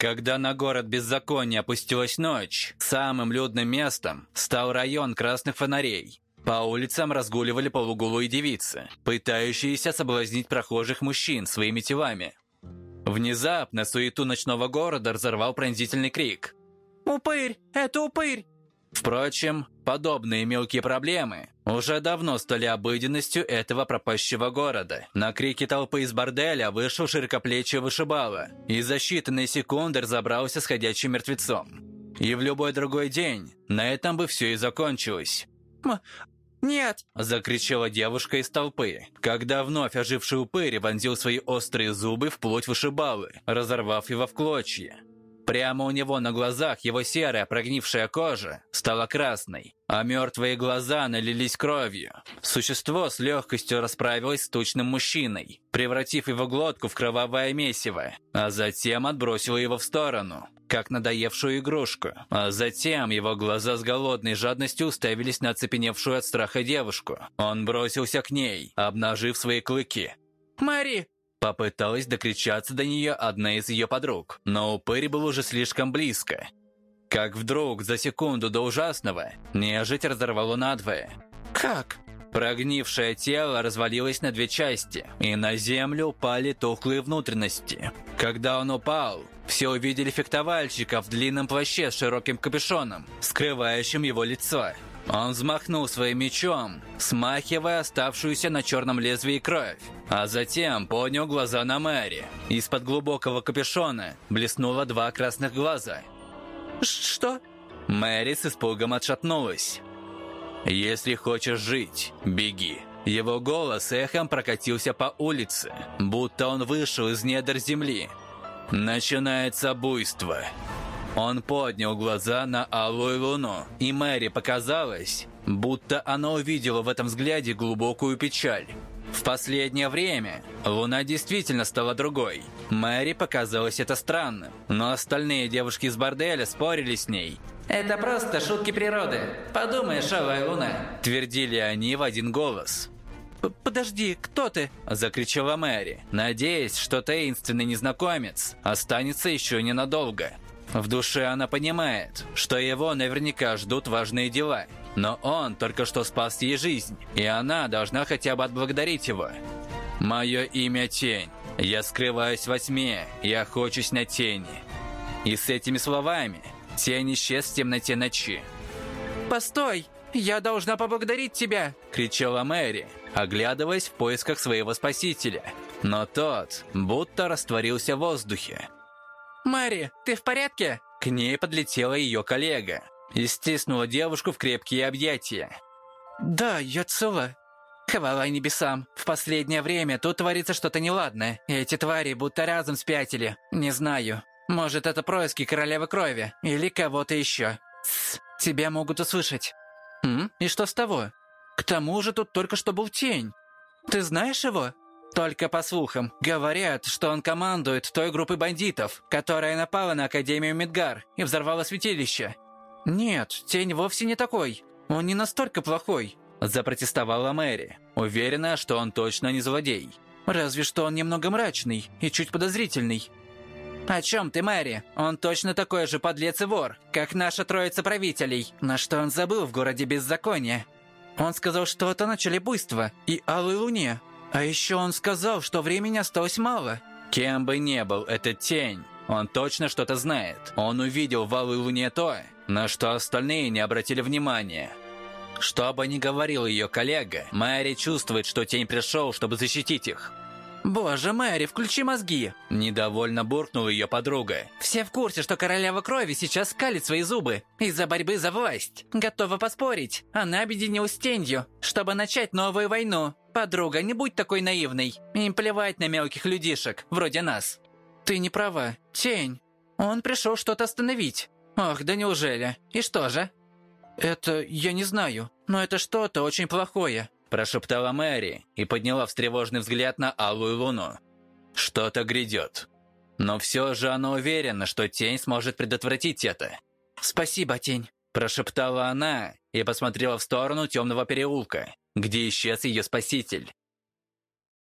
Когда на город беззакония опустилась ночь, самым людным местом стал район красных фонарей. По улицам разгуливали полуголые девицы, пытающиеся соблазнить прохожих мужчин своими телами. Внезапно суету ночного города разорвал пронзительный крик. «Упырь! Это упырь!» Впрочем, подобные мелкие проблемы уже давно стали обыденностью этого пропащего города. На крики толпы из борделя вышел широкоплечий вышибала и за считанные секунды разобрался с ходячим мертвецом. И в любой другой день на этом бы все и закончилось. «Нет!» – закричала девушка из толпы, когда вновь оживший упырь вонзил свои острые зубы в плоть вышибалы, разорвав его в клочья. Прямо у него на глазах его серая прогнившая кожа стала красной, а мертвые глаза налились кровью. Существо с легкостью расправилось с тучным мужчиной, превратив его глотку в кровавое месиво, а затем отбросило его в сторону, как надоевшую игрушку. А затем его глаза с голодной жадностью уставились на оцепеневшую от страха девушку. Он бросился к ней, обнажив свои клыки. «Мэри!» Попыталась докричаться до нее одна из ее подруг, но упырь был уже слишком близко. Как вдруг, за секунду до ужасного, нежить разорвало надвое. «Как?» Прогнившее тело развалилось на две части, и на землю упали тухлые внутренности. Когда он упал, все увидели фехтовальщика в длинном плаще с широким капюшоном, скрывающим его лицо. Он взмахнул своим мечом, смахивая оставшуюся на черном лезвии кровь, а затем поднял глаза на Мэри. Из-под глубокого капюшона блеснуло два красных глаза. «Что?» Мэри с испугом отшатнулась. «Если хочешь жить, беги». Его голос эхом прокатился по улице, будто он вышел из недр земли. «Начинается буйство». Он поднял глаза на алую луну, и Мэри показалось, будто она увидела в этом взгляде глубокую печаль. В последнее время луна действительно стала другой. Мэри показалось это странным, но остальные девушки из борделя спорили с ней. «Это просто шутки природы. Подумаешь, алая луна», – твердили они в один голос. «Подожди, кто ты?» – закричала Мэри, надеясь, что таинственный незнакомец останется еще ненадолго. В душе она понимает, что его наверняка ждут важные дела. Но он только что спас ей жизнь, и она должна хотя бы отблагодарить его. «Мое имя Тень. Я скрываюсь во тьме и охочусь на тени». И с этими словами тень исчез в темноте ночи. «Постой! Я должна поблагодарить тебя!» – кричала Мэри, оглядываясь в поисках своего спасителя. Но тот будто растворился в воздухе. «Мэри, ты в порядке?» К ней подлетела ее коллега и стиснула девушку в крепкие объятия. «Да, я цела». «Хвала небесам. В последнее время тут творится что-то неладное. Эти твари будто разом спятили. Не знаю. Может, это происки королевы крови или кого-то еще. Тсс, тебя могут услышать». «М? И что с того? К тому же тут только что был тень. Ты знаешь его?» Только по слухам. Говорят, что он командует той группой бандитов, которая напала на Академию Мидгар и взорвала святилище. Нет, тень вовсе не такой. Он не настолько плохой. Запротестовала Мэри, уверена, что он точно не злодей. Разве что он немного мрачный и чуть подозрительный. «О чем ты, Мэри? Он точно такой же подлец и вор, как наша троица правителей. На что он забыл в городе беззакония? Он сказал что-то о начале буйства и алой луне, а еще он сказал, что времени осталось мало. Кем бы ни был этот тень, он точно что-то знает. Он увидел в Алой Луне то, на что остальные не обратили внимания. Что бы ни говорил ее коллега, Мэри чувствует, что тень пришел, чтобы защитить их. «Боже, Мэри, включи мозги!» Недовольно буркнула ее подруга. «Все в курсе, что королева крови сейчас скалит свои зубы из-за борьбы за власть. Готова поспорить. Она объединилась с тенью, чтобы начать новую войну. Подруга, не будь такой наивной. Им плевать на мелких людишек, вроде нас». «Ты не права. Тень. Он пришел что-то остановить. Ох, да неужели? И что же?» «Это я не знаю, но это что-то очень плохое прошептала Мэри и подняла встревоженный взгляд на алую луну. Что-то грядет. Но все же она уверена, что тень сможет предотвратить это. «Спасибо, тень», – прошептала она и посмотрела в сторону темного переулка, где исчез ее спаситель.